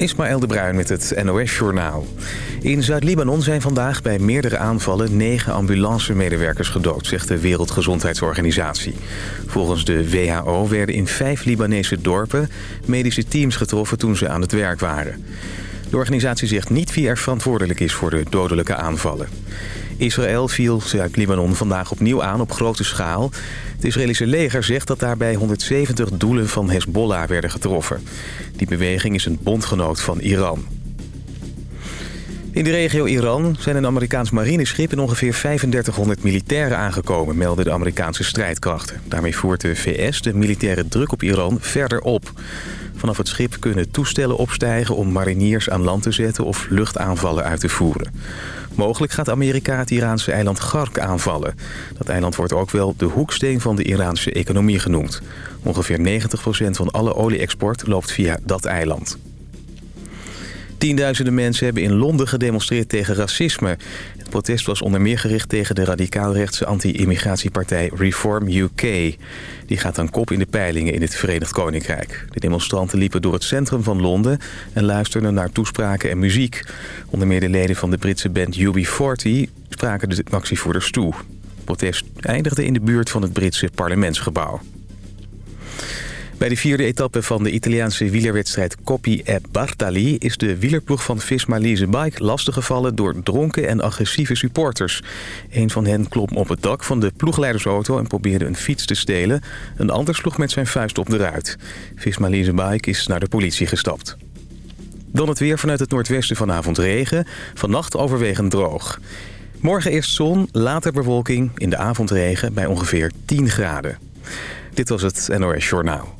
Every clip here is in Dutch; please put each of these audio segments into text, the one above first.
Ismaël de Bruin met het NOS Journaal. In Zuid-Libanon zijn vandaag bij meerdere aanvallen negen ambulancemedewerkers gedood, zegt de Wereldgezondheidsorganisatie. Volgens de WHO werden in vijf Libanese dorpen medische teams getroffen toen ze aan het werk waren. De organisatie zegt niet wie er verantwoordelijk is voor de dodelijke aanvallen. Israël viel Zuid-Libanon vandaag opnieuw aan op grote schaal. Het Israëlische leger zegt dat daarbij 170 doelen van Hezbollah werden getroffen. Die beweging is een bondgenoot van Iran. In de regio Iran zijn een Amerikaans marineschip en ongeveer 3500 militairen aangekomen, melden de Amerikaanse strijdkrachten. Daarmee voert de VS de militaire druk op Iran verder op. Vanaf het schip kunnen toestellen opstijgen om mariniers aan land te zetten of luchtaanvallen uit te voeren. Mogelijk gaat Amerika het Iraanse eiland Gark aanvallen. Dat eiland wordt ook wel de hoeksteen van de Iraanse economie genoemd. Ongeveer 90% van alle olie-export loopt via dat eiland. Tienduizenden mensen hebben in Londen gedemonstreerd tegen racisme. Het protest was onder meer gericht tegen de radicaalrechtse anti-immigratiepartij Reform UK. Die gaat aan kop in de peilingen in het Verenigd Koninkrijk. De demonstranten liepen door het centrum van Londen en luisterden naar toespraken en muziek. Onder meer de leden van de Britse band UB40 spraken de actievoerders toe. Het protest eindigde in de buurt van het Britse parlementsgebouw. Bij de vierde etappe van de Italiaanse wielerwedstrijd Coppi e Bartali... is de wielerploeg van Visma Lease Bike lastiggevallen door dronken en agressieve supporters. Een van hen klom op het dak van de ploegleidersauto en probeerde een fiets te stelen. Een ander sloeg met zijn vuist op de ruit. Visma Lease Bike is naar de politie gestapt. Dan het weer vanuit het noordwesten vanavond regen. Vannacht overwegend droog. Morgen eerst zon, later bewolking, in de avond regen bij ongeveer 10 graden. Dit was het NOS Journaal.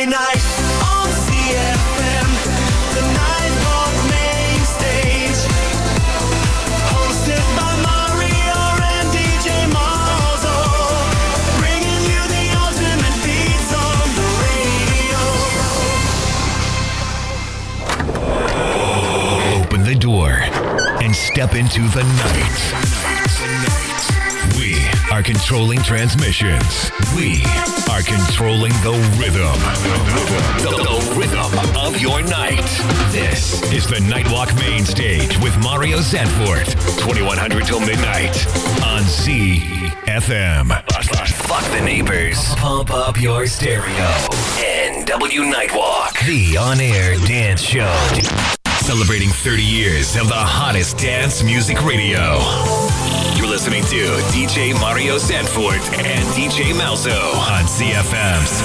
Saturday night on CFM. The Nightwalk main stage. Hosted by Mario and DJ Malzo. Bringing you the ultimate beats on the radio. Open the door and step into the night. Are controlling transmissions. We are controlling the rhythm. The, the rhythm of your night. This is the Nightwalk Main Stage with Mario Zanfort. 2100 till midnight on CFM. Fuck the neighbors. Pump up your stereo. NW Nightwalk. The on-air dance show. Celebrating 30 years of the hottest dance music radio. Listening to DJ Mario Sanford and DJ Malzo on CFM's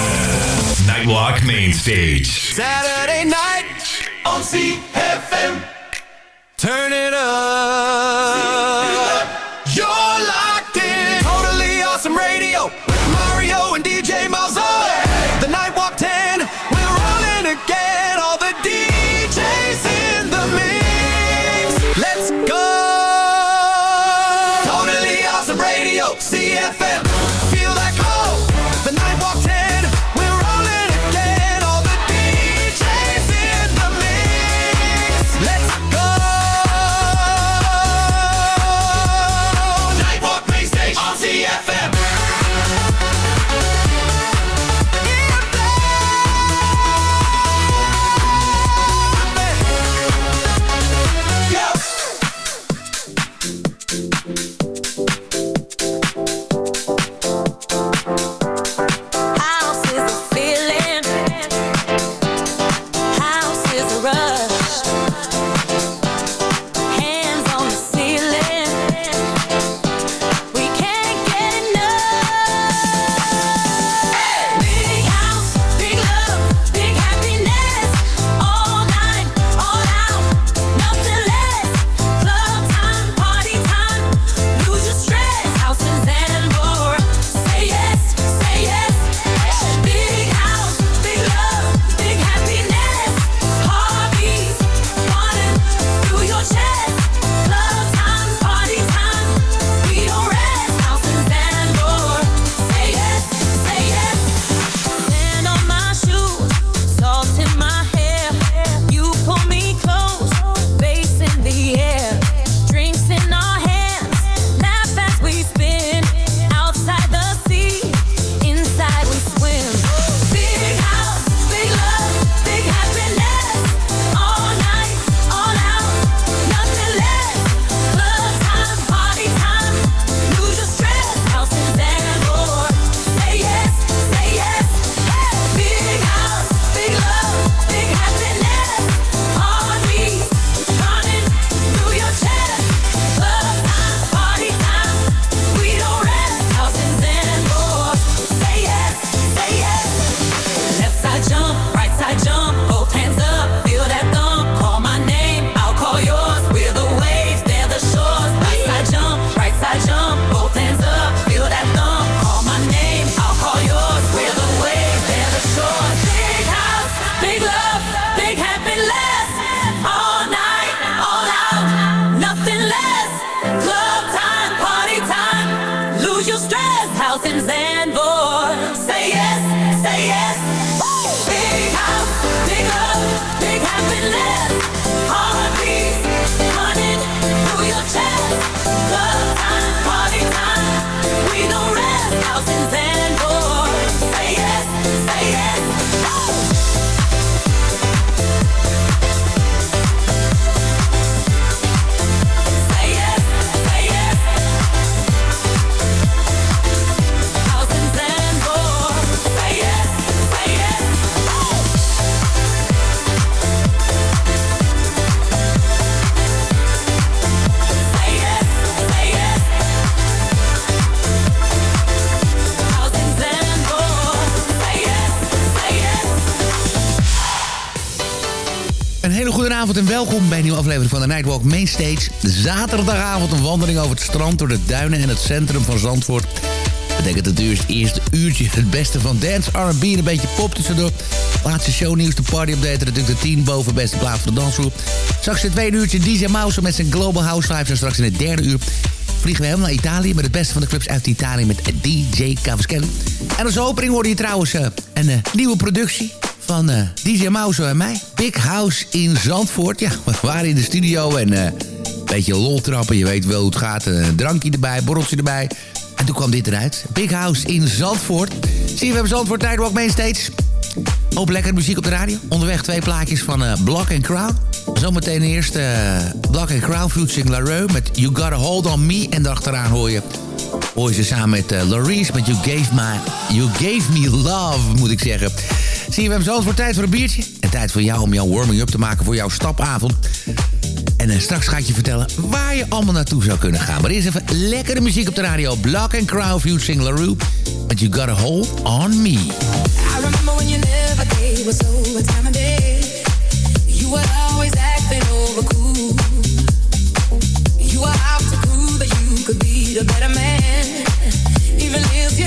Nightwalk Main Stage. Saturday night on CFM. Turn it up. Welkom bij een nieuwe aflevering van de Nightwalk Mainstage. Zaterdagavond een wandeling over het strand door de duinen en het centrum van Zandvoort. Dat betekent het eerste, uurtje het beste van dance, R&B en een beetje pop tussendoor. Laatste shownieuws, de party update natuurlijk de 10 boven beste plaats van de dansgroep. Straks in het tweede uurtje DJ Mouse met zijn Global House Vibes. En straks in het derde uur vliegen we helemaal naar Italië... met het beste van de clubs uit Italië met DJ Cavaschelli. En als opening hoorde je trouwens uh, een uh, nieuwe productie van uh, DJ Mouse en mij. Big House in Zandvoort. Ja, we waren in de studio en een beetje lol trappen. Je weet wel hoe het gaat. Een drankje erbij, borreltje erbij. En toen kwam dit eruit. Big House in Zandvoort. Zie je, we hebben Zandvoort Tidewalk Mainstage. Hoop lekker muziek op de radio. Onderweg twee plaatjes van uh, Block and Crown. Zometeen eerst uh, Block and Crown featuring Larue met You Gotta Hold On Me. En daarachteraan hoor je, hoor je ze samen met uh, Laurice met you gave, my, you gave Me Love, moet ik zeggen. Zie je, we hebben voor tijd voor een biertje. En tijd voor jou om jouw warming-up te maken voor jouw stapavond. En uh, straks ga ik je vertellen waar je allemaal naartoe zou kunnen gaan. Maar eerst even lekkere muziek op de radio. Block and Crown featuring Larue met You Gotta Hold On Me. I remember when you never gave us over time of day. Could be the better man. Even if you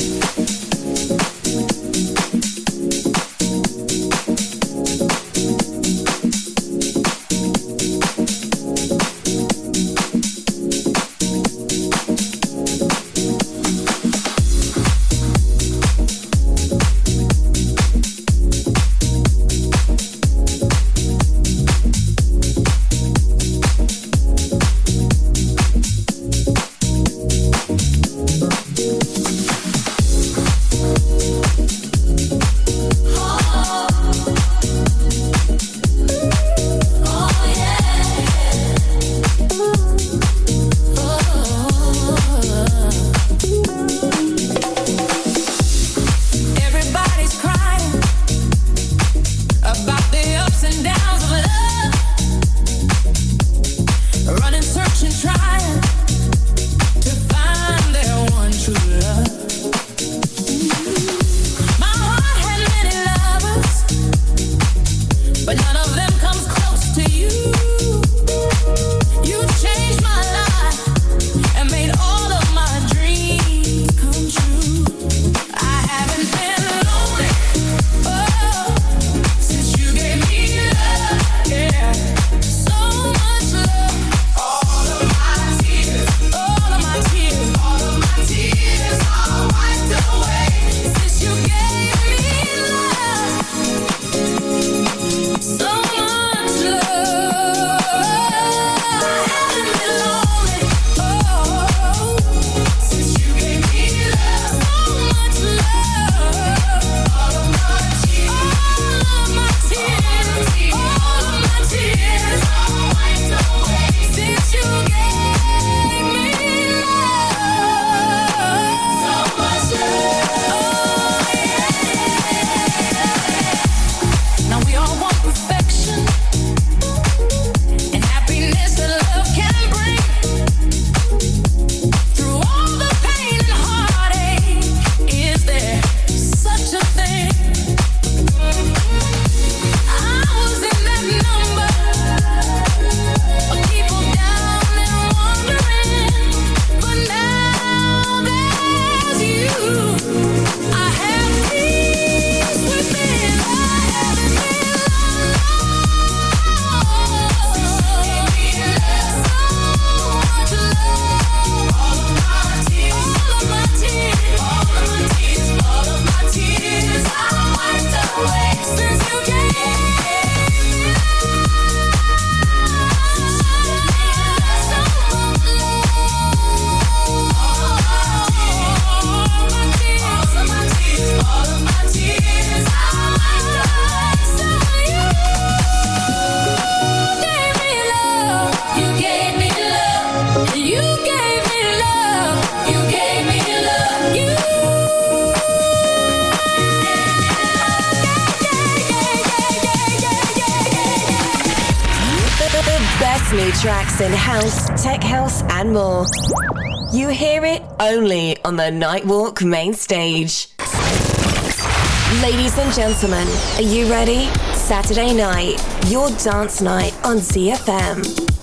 Nightwalk main stage. Ladies and gentlemen, are you ready? Saturday night, your dance night on ZFM.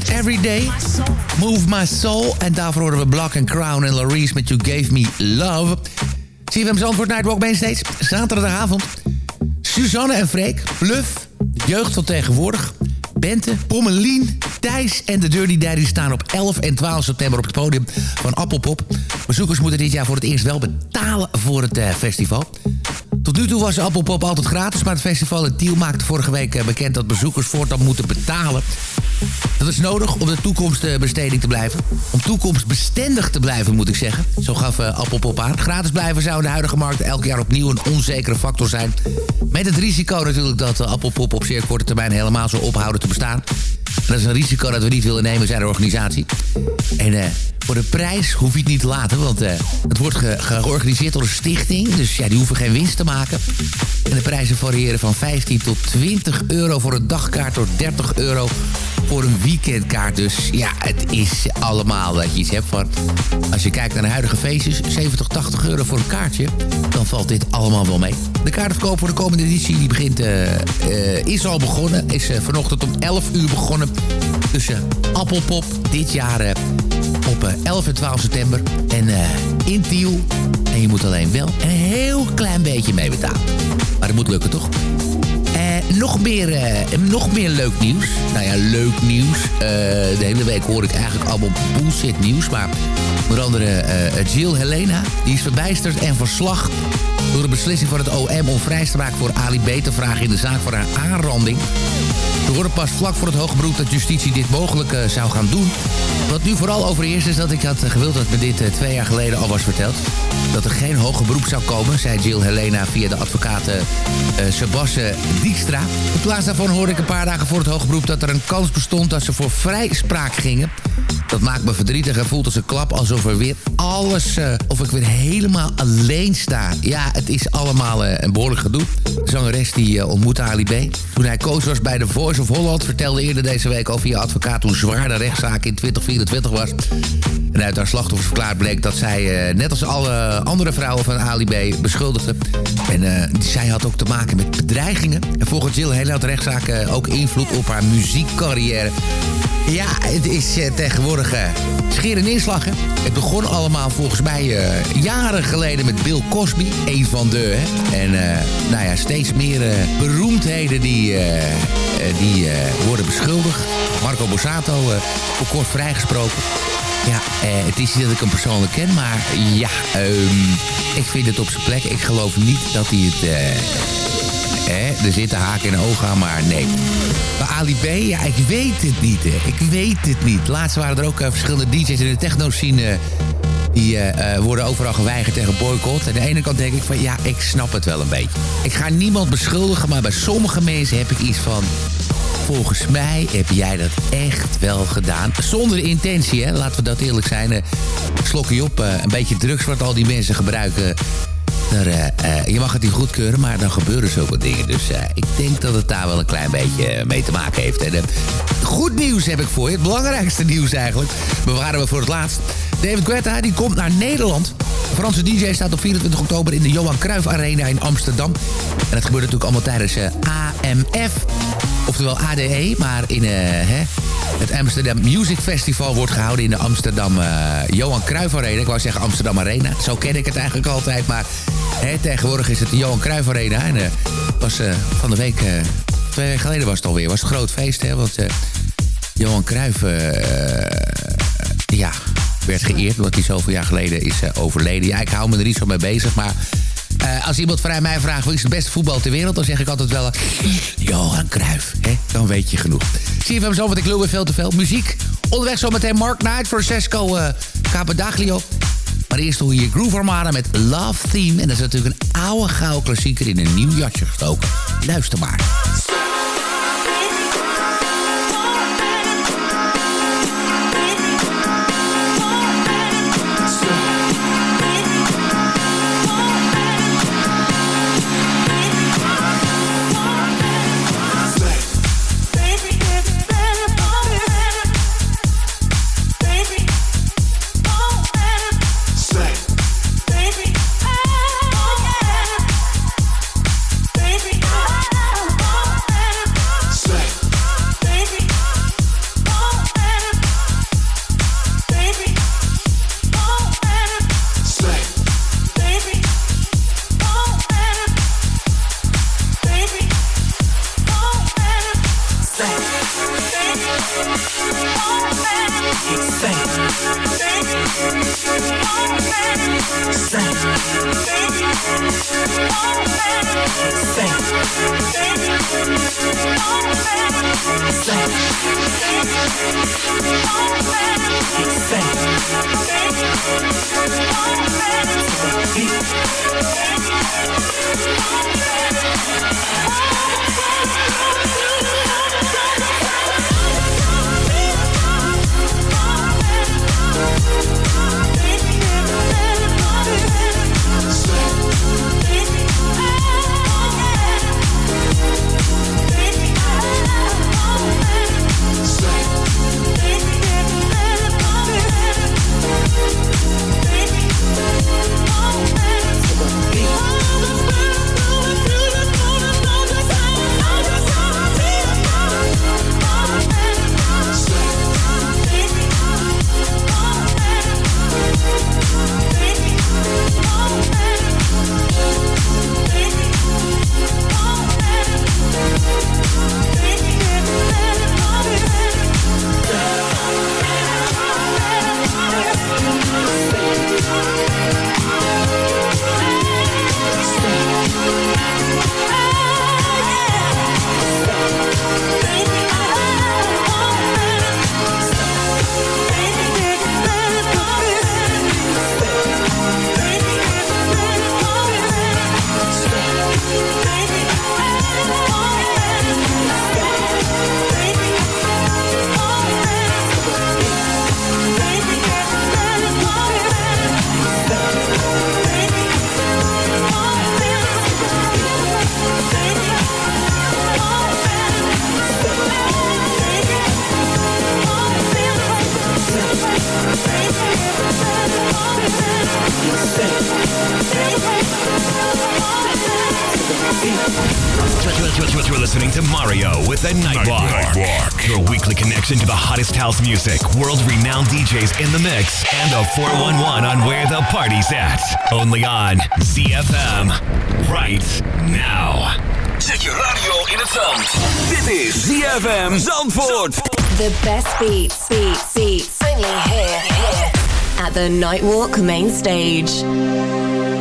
Met Everyday. Move My Soul. En daarvoor horen we Black and Crown en Laurice met You Gave Me Love. CFM Zandvoort Nightwalk ben steeds. Zaterdagavond. Suzanne en Freek. Bluff. Jeugd van tegenwoordig. Bente, Pommelien, Thijs en de Dirty Daddy staan op 11 en 12 september op het podium van Appelpop. Bezoekers moeten dit jaar voor het eerst wel betalen voor het uh, festival. Tot nu toe was Appelpop altijd gratis, maar het festival in Tiel maakte vorige week eh, bekend dat bezoekers voortaan moeten betalen. Dat is nodig om de toekomstbesteding te blijven. Om toekomstbestendig te blijven, moet ik zeggen. Zo gaf uh, Appelpop aan. Gratis blijven zou in de huidige markt elk jaar opnieuw een onzekere factor zijn. Met het risico natuurlijk dat uh, Appelpop op zeer korte termijn helemaal zou ophouden te bestaan. En dat is een risico dat we niet willen nemen, zijn de organisatie. En uh, voor de prijs hoef je het niet te laten, want uh, het wordt ge georganiseerd door een stichting. Dus ja, die hoeven geen winst te maken. En de prijzen variëren van 15 tot 20 euro voor een dagkaart... tot 30 euro voor een weekendkaart. Dus ja, het is allemaal dat je iets hebt van... Als je kijkt naar de huidige feestjes, 70, 80 euro voor een kaartje... dan valt dit allemaal wel mee. De kaartverkoop voor de komende editie die begint, uh, uh, is al begonnen. Is vanochtend om 11 uur begonnen. Dus Appelpop dit jaar op op 11 en 12 september. En in Tiel. En je moet alleen wel een heel klein beetje meebetalen. Maar het moet lukken, toch? nog, meer, nog meer leuk nieuws. Nou ja, leuk nieuws. de hele week hoor ik eigenlijk allemaal bullshit nieuws. Maar onder andere Jill Helena. Die is verbijsterd en verslag door de beslissing van het OM om vrijspraak voor Ali te vragen in de zaak van haar aanranding. We hoorden pas vlak voor het hoge beroep dat justitie dit mogelijk uh, zou gaan doen. Wat nu vooral overheerst is dat ik had gewild dat me dit uh, twee jaar geleden al was verteld. Dat er geen hoge beroep zou komen, zei Jill Helena via de advocaat uh, Sebastian Dijkstra. In plaats daarvan hoorde ik een paar dagen voor het hoge beroep dat er een kans bestond dat ze voor vrijspraak gingen. Dat maakt me verdrietig en voelt als een klap alsof er weer alles... Of ik weer helemaal alleen sta. Ja, het is allemaal een behoorlijk gedoe. De zangeres die ontmoette Ali B. Toen hij coach was bij The Voice of Holland... vertelde eerder deze week al via advocaat... hoe zwaar de rechtszaak in 2024 was. En uit haar slachtoffersverklaar bleek dat zij... net als alle andere vrouwen van Ali B. beschuldigde. En zij had ook te maken met bedreigingen. En volgens Jill Helen had de rechtszaak ook invloed op haar muziekcarrière. Ja, het is uh, tegenwoordig uh, inslag. Hè? Het begon allemaal volgens mij uh, jaren geleden met Bill Cosby. Een van de. Hè? En nou ja, steeds meer beroemdheden die, die worden beschuldigd. Marco Borsato, voor kort vrijgesproken. Ja, het is niet dat ik hem persoonlijk ken, maar ja, um, ik vind het op zijn plek. Ik geloof niet dat hij het Er zitten haken en ogen aan, maar nee. Maar Ali B, ja, ik weet het niet. Hè. Ik weet het niet. Laatst waren er ook uh, verschillende DJ's in de techno-scene... Uh, die uh, worden overal geweigerd tegen boycott. Aan de ene kant denk ik van, ja, ik snap het wel een beetje. Ik ga niemand beschuldigen, maar bij sommige mensen heb ik iets van... Volgens mij heb jij dat echt wel gedaan. Zonder intentie, hè? laten we dat eerlijk zijn. slok je op, een beetje drugs wat al die mensen gebruiken uh, uh, je mag het niet goedkeuren, maar dan gebeuren zoveel dingen. Dus uh, ik denk dat het daar wel een klein beetje mee te maken heeft. En, goed nieuws heb ik voor je. Het belangrijkste nieuws eigenlijk. Bewaren we voor het laatst. David Guetta die komt naar Nederland. De Franse DJ staat op 24 oktober in de Johan Cruijff Arena in Amsterdam. En dat gebeurt natuurlijk allemaal tijdens AMF. Oftewel ADE, maar in hè, het Amsterdam Music Festival wordt gehouden in de Amsterdam Johan Cruijff Arena. Ik wou zeggen Amsterdam Arena. Zo ken ik het eigenlijk altijd, maar tegenwoordig is het de Johan Cruijff Arena. En uh, was uh, van de week, uh, twee weken geleden was het alweer, was het een groot feest. Hè, want Johan Cruijff, ja, werd geëerd omdat hij zoveel jaar geleden is overleden. Ja, ik hou me er niet zo mee bezig, maar... als iemand vrij mij vraagt wie is de beste voetbal ter wereld... dan zeg ik altijd wel... Johan Cruijff, hè? dan weet je genoeg. Zie je van zo, want ik loop weer veel te veel. Muziek. Onderweg zometeen Mark Knight, Francesco uh, Capadaglio. Eerst hoor je Groove Armada met Love Theme. En dat is natuurlijk een oude gouden klassieker in een nieuw jasje gestoken. Luister maar. Music, world-renowned DJs in the mix, and a 411 on where the party's at. Only on ZFM. Right now. Zet je radio in het is ZFM Zandvoort. The best beats, beats, beats. Only here, here. At the Nightwalk main stage.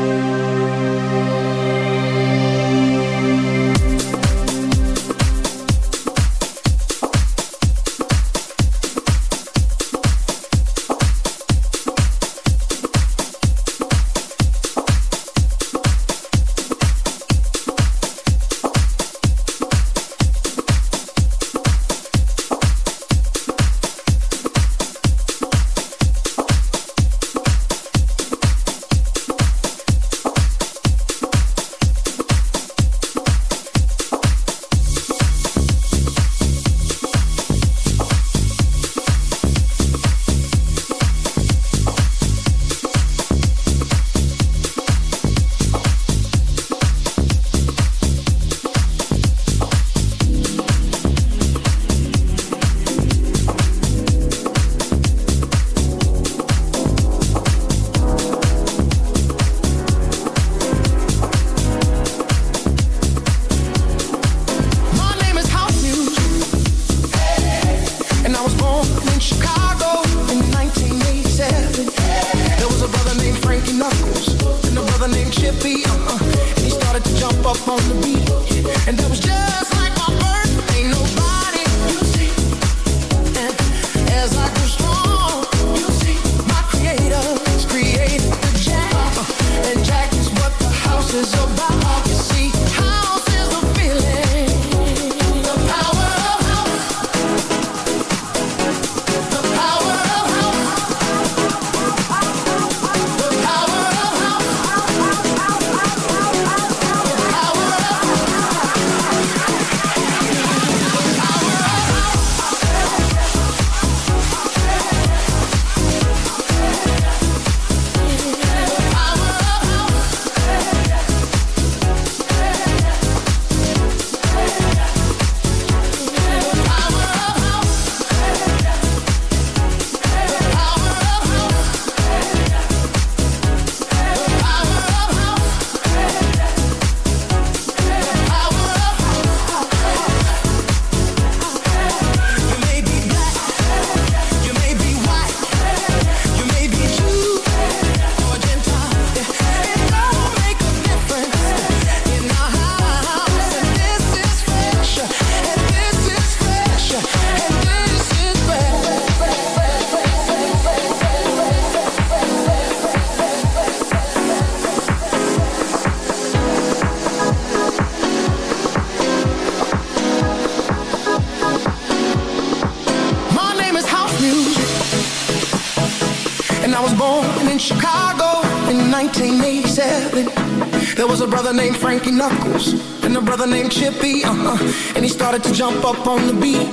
Frankie Knuckles and a brother named Chippy, uh-huh. and he started to jump up on the beat,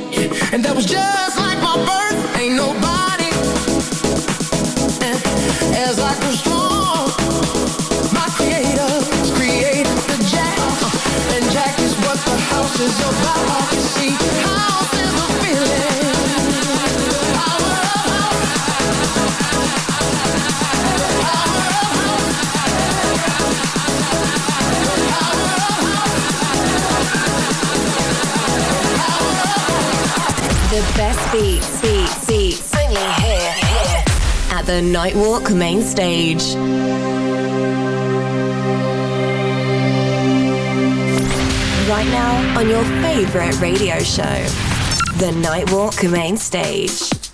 and that was just like my birth. Ain't nobody. And as I grew strong, my creators created the jack, uh, and jack is what the house is about. You see, beats, beats, beats. Only here, here. At the Nightwalk main stage. Right now on your favorite radio show, The Nightwalk main stage.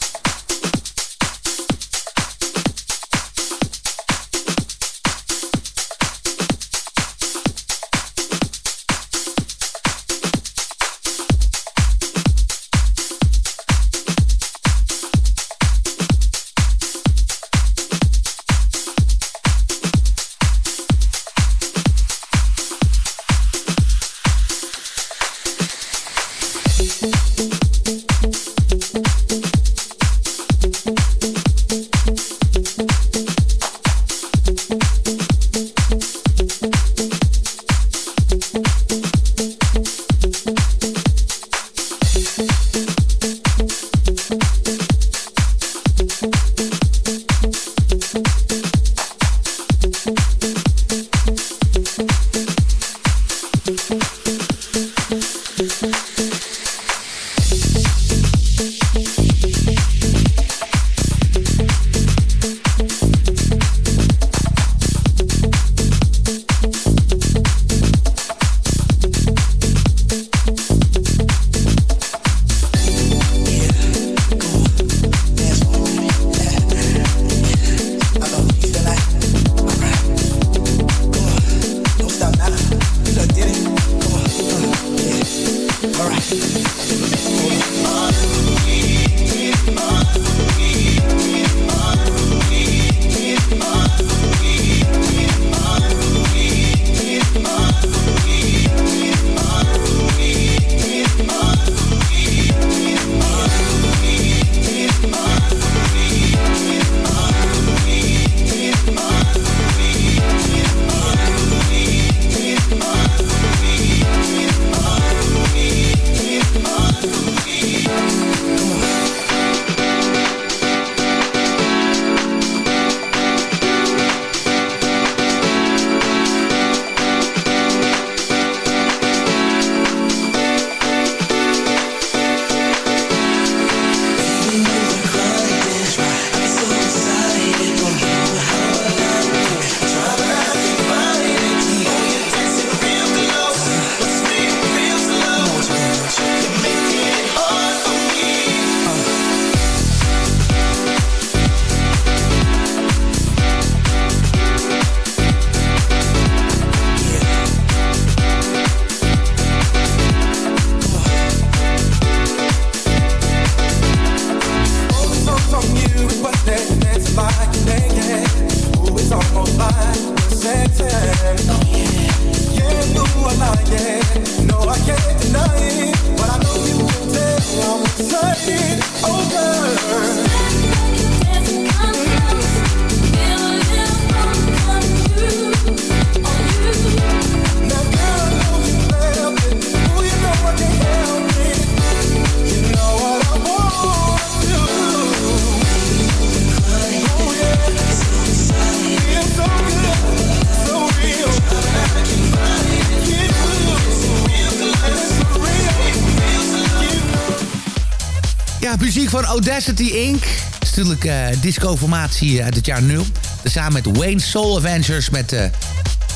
Muziek van Audacity Inc. Dat is natuurlijk uh, disco-formatie uit het jaar 0. Samen met Wayne Soul Avengers met uh,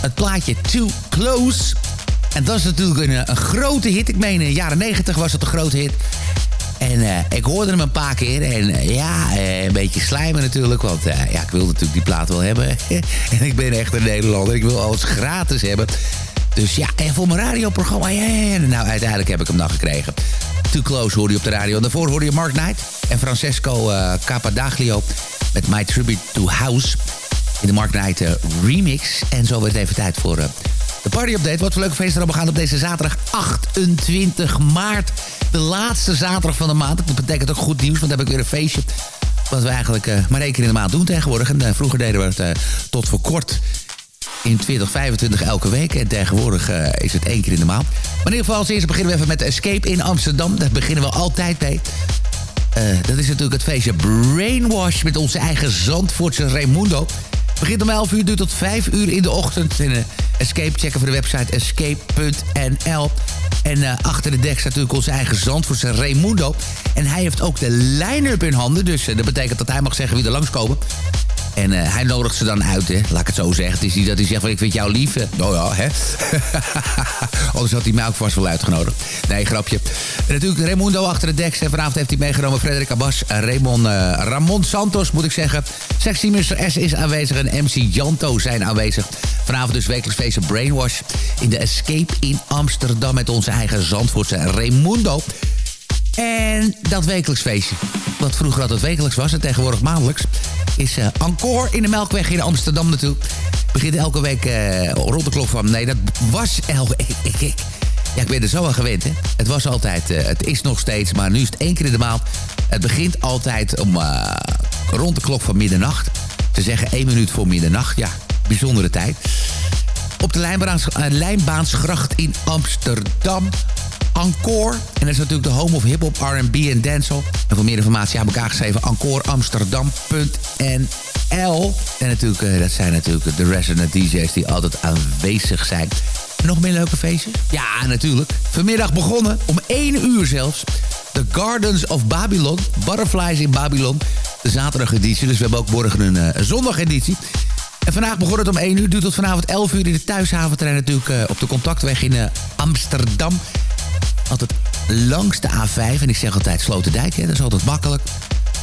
het plaatje Too Close. En dat is natuurlijk een, grote hit. Ik meen in de jaren 90 was het een grote hit. En ik hoorde hem een paar keer. En ja, een beetje slijmen natuurlijk. Want ja, ik wil natuurlijk die plaat wel hebben. en ik ben echt een Nederlander. Ik wil alles gratis hebben. Dus ja, en voor mijn radioprogramma. Nou, uiteindelijk heb ik hem dan gekregen. Too Close hoorde je op de radio. En daarvoor hoorde je Mark Knight en Francesco Capadaglio met My Tribute to House. In de Mark Knight remix. En zo werd het even tijd voor de party update. Wat voor leuke feesten er gaan op deze zaterdag 28 maart. De laatste zaterdag van de maand. Dat betekent ook goed nieuws, want dan heb ik weer een feestje. Wat we eigenlijk maar één keer in de maand doen tegenwoordig. En vroeger deden we het tot voor kort in 2025 elke week. En tegenwoordig is het één keer in de maand. Maar in ieder geval als eerste beginnen we even met Escape in Amsterdam. Daar beginnen we altijd mee. dat is natuurlijk het feestje Brainwash met onze eigen Zandvoortse Raimundo. Begint om 11 uur, duurt tot 5 uur in de ochtend. En, uh, escape checken voor de website escape.nl. En achter de dek staat natuurlijk onze eigen Zandvoortse Raimundo. En hij heeft ook de line-up in handen. Dus dat betekent dat hij mag zeggen wie er langskomen. En uh, hij nodigt ze dan uit, hè. Laat ik het zo zeggen. Het is niet dat hij zegt ik vind jou lief. Oh ja, hè. Anders had hij mij ook vast wel uitgenodigd. Nee, grapje. Natuurlijk Raimundo achter de deks. Vanavond heeft hij meegenomen Frederik Abbas. Raymond, uh, Ramon Santos, moet ik zeggen. Sexy. S is aanwezig en MC Janto zijn aanwezig. Vanavond dus wekelijks feestje Brainwash in de Escape in Amsterdam... met onze eigen Zandvoortse Raimundo. En dat wekelijks feestje, wat vroeger altijd wekelijks was en tegenwoordig maandelijks... is uh, Encore in de Melkweg in Amsterdam natuurlijk. Begint elke week uh, rond de klok van... Nee, dat was elke... Ja, ik ben er zo aan gewend, hè. Het was altijd, uh, het is nog steeds, maar nu is het één keer in de maand. Het begint altijd om rond de klok van middernacht. Ze zeggen één minuut voor middernacht, ja, bijzondere tijd. Op de lijnbaans, Lijnbaansgracht in Amsterdam... Encore. En dat is natuurlijk de home of hip-hop, RB en dancehall. En voor meer informatie aan elkaar geschreven encoreamsterdam.nl. En natuurlijk, uh, dat zijn natuurlijk de resident DJ's die altijd aanwezig zijn. Nog meer leuke feestjes? Ja, natuurlijk. Vanmiddag begonnen, om 1 uur zelfs. The Gardens of Babylon. Butterflies in Babylon. De zaterdageditie, dus we hebben ook morgen een uh, zondageditie. En vandaag begon het om 1 uur, duurt tot vanavond 11 uur in de thuishaventrein natuurlijk uh, op de contactweg in Amsterdam altijd langs de A5. En ik zeg altijd Sloterdijk, hè, dat is altijd makkelijk.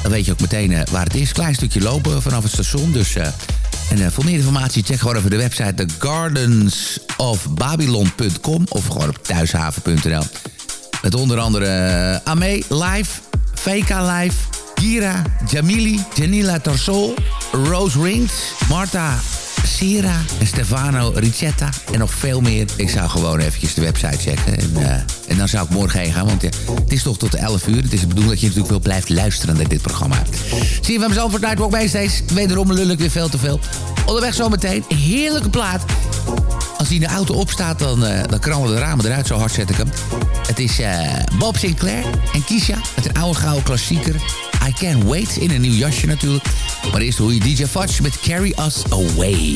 Dan weet je ook meteen uh, waar het is. Klein stukje lopen vanaf het station. Dus, uh, en uh, voor meer informatie check gewoon even de website thegardensofbabylon.com of gewoon op thuishaven.nl. Met onder andere Ame Live, VK Live, Kira, Jamili, Janila Tarsol, Rose Rings, Marta Sera en Stefano Ricetta en nog veel meer. Ik zou gewoon eventjes de website checken. En, uh, en dan zou ik morgen heen gaan, want het is toch tot 11 uur. Het is de dat je natuurlijk wel blijft luisteren naar dit programma. Zie je van mezelf voor Nightwalk bij steeds. Wederom lul ik weer veel te veel. Onderweg zometeen. Heerlijke plaat. Als hij in de auto opstaat, dan, uh, dan de ramen eruit. Zo hard zet ik hem. Het is uh, Bob Sinclair en Kisha met een oude gouden klassieker. I Can't Wait in een nieuw jasje natuurlijk. Maar eerst hoor je DJ Fudge met Carry Us Away.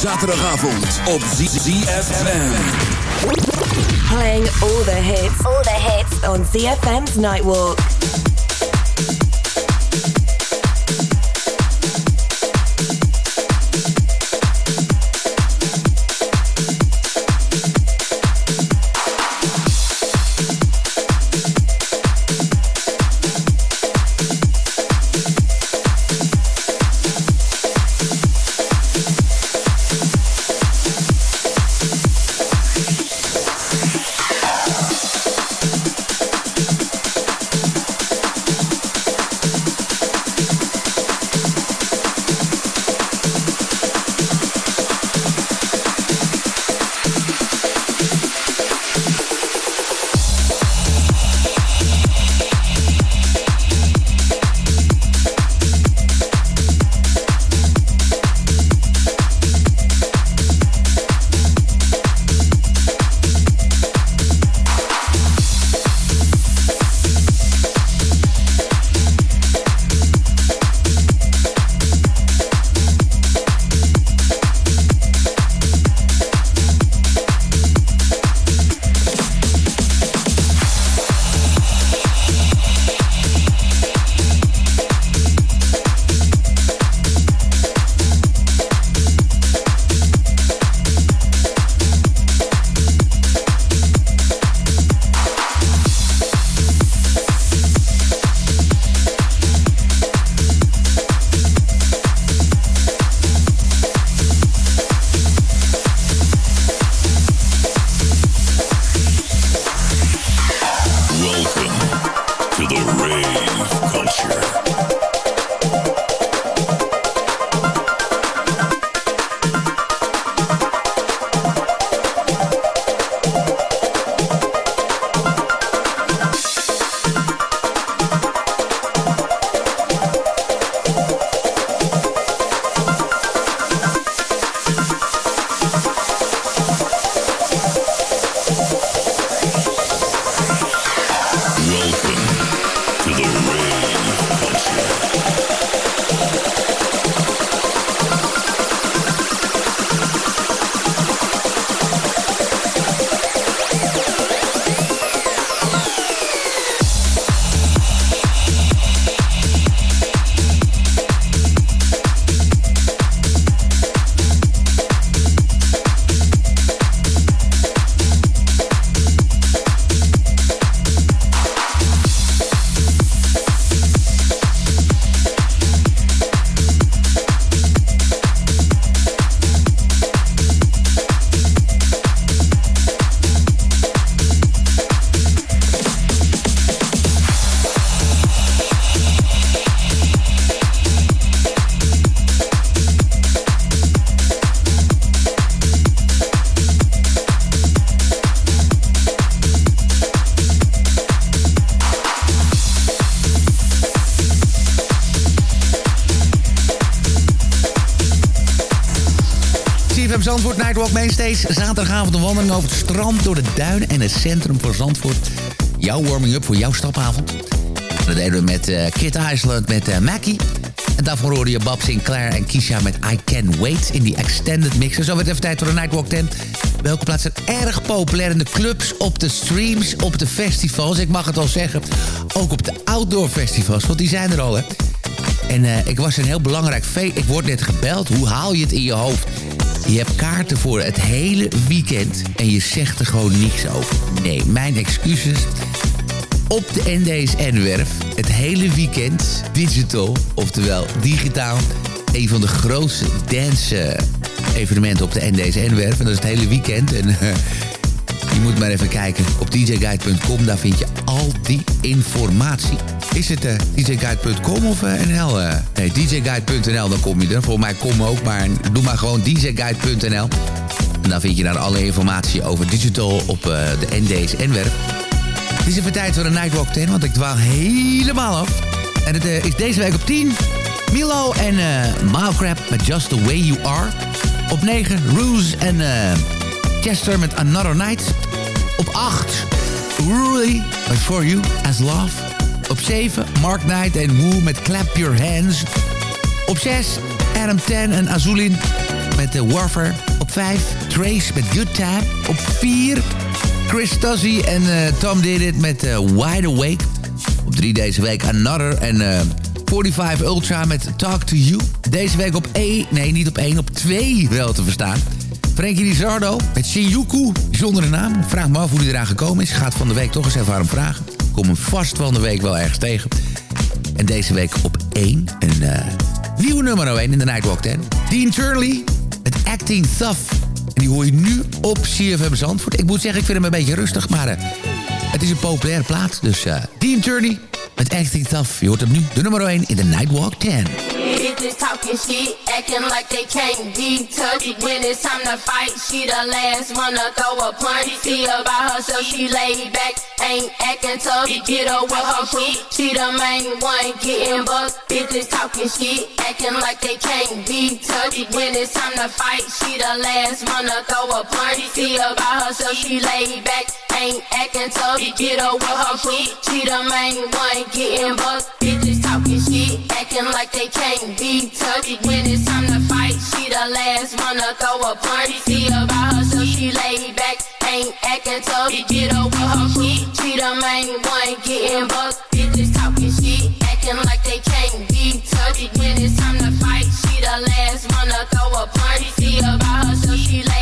Zaterdagavond op ZFM. Playing all the hits, all the hits on ZFM's Nightwalk. Nightwalk Mainstage. Zaterdagavond een wandeling over het strand, door de duinen en het centrum van Zandvoort. Jouw warming-up voor jouw stapavond. Dat deden we met uh, Kid Island, met uh, Mackie. En daarvoor hoorde je Bob Sinclair en Kisha met I Can Wait in die extended mix. En zo werd even tijd voor de Nightwalk 10. Welke plaatsen erg populair in de clubs, op de streams, op de festivals. Ik mag het al zeggen, ook op de outdoor festivals, want die zijn er al, hè. En uh, ik was een heel belangrijk feest. Ik word net gebeld. Hoe haal je het in je hoofd? Je hebt kaarten voor het hele weekend en je zegt er gewoon niks over. Nee, mijn excuses. Op de NDSN-werf, het hele weekend, digital, oftewel digitaal. Een van de grootste dance-evenementen op de NDSN-werf. En dat is het hele weekend. En uh, je moet maar even kijken op djguide.com. Daar vind je al die informatie. Is het uh, djguide.com of uh, NL? Uh, nee, djguide.nl, dan kom je er. Volgens mij kom ook, maar doe maar gewoon djguide.nl. En dan vind je daar alle informatie over digital op de NDSN-werf. Het is even tijd voor een Nightwalk 10, want ik dwaal helemaal af. En het is deze week op 10. Milo en uh, Milecrap met Just The Way You Are. Op 9, Ruse en Chester met Another Night. Op 8, Really met For You As Love. Op 7, Mark Knight en Woo met Clap Your Hands. Op 6, Adam Ten en Azulin met The Warfare. Op 5, Trace met Good Time. Op 4, Chris Tozzi en uh, Tom Did It met uh, Wide Awake. Op 3 deze week Another en uh, 45 Ultra met Talk To You. Deze week op 1, nee niet op 1, op 2 wel te verstaan. Frankie Rizardo met Shinjuku, bijzondere naam. Vraag me af hoe hij eraan gekomen is. Gaat van de week toch eens even aan hem vragen. Kom hem vast van de week wel ergens tegen. En deze week op 1 een uh, nieuwe nummer 1 in de Nightwalk 10. Dean Turley met Acting Tough. En die hoor je nu op CFM Zandvoort. Ik moet zeggen, ik vind hem een beetje rustig, maar uh, het is een populaire plaat. Dus uh, Dean Turley met Acting Tough. Je hoort hem nu, de nummer 1 in de Nightwalk 10. Bitches talking shit, acting like they can't be touched. When it's time to fight, she the last one to throw a punch. See about herself, she laid back, ain't acting tough. Get her with her crew, she the main one getting bucked. Bitches talking shit, acting like they can't be touched. When it's time to fight, she the last one to throw a punch. See about herself, she laid back, ain't acting tough. Get her with her crew, she the main one getting bucked. Bitches talking shit, acting like they can't be touched. When it's time to fight, she the last one to throw a punch. See about herself, she laid back, ain't acting tough. Get her with her crew, she the main one getting bucked. Bitches talking shit, acting like they can't be touched. When it's time to fight, she the last one to throw a punch. See about herself, she laid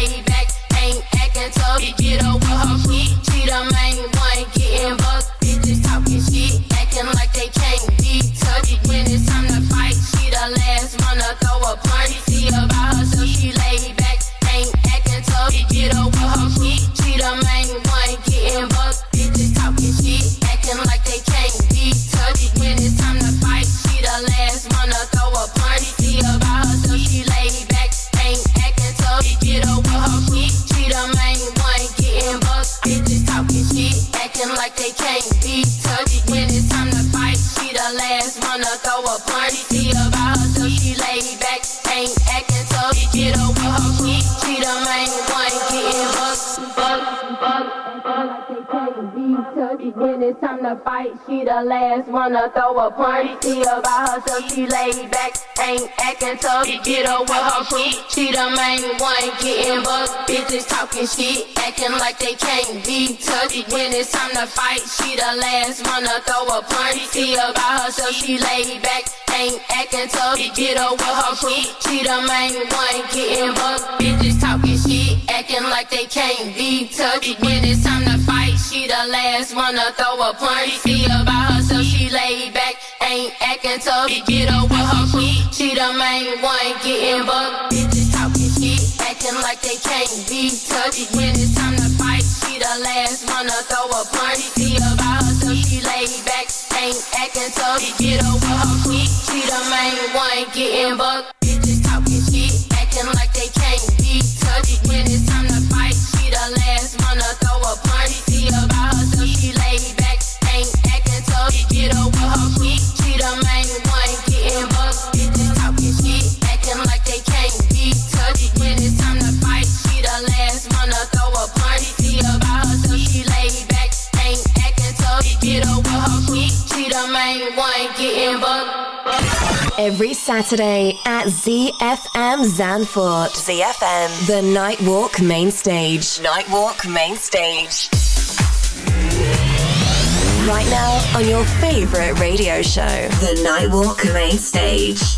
it get over her. She the main man. To fight, she the last to throw a punch. See about herself, she laid back, ain't acting tough. She Get her with her crew, she the main one getting bucked. Bitches talking shit, acting like they can't be touched. When it's time to fight, she the last to throw a punch. See about herself, she laid back, ain't acting tough. Get her with her crew, she the main one getting bucked. Bitches talking shit, acting like they can't be touched. When it's time to fight, she the last one to throw a punch. See about herself, she laid back, ain't acting tough. Get her with her crew, she the main one getting bucked. Bitches talking shit, acting like they can't be touched. When it's time to fight, she the last one to throw a punch. See about herself, ain't acting tough. Get with her crew, she the main one getting bucked. Bitches talking shit, acting like they can't be touched. When it's time to fight, she the last one to throw a punch. See about herself, she laid back, ain't acting tough. Get with her crew, she the main Get up with her feet. She the main one getting bucked. Every Saturday at ZFM Zanfort. ZFM. The Nightwalk Main Stage. Nightwalk Main Stage. Right now on your favorite radio show. The Nightwalk Main Stage.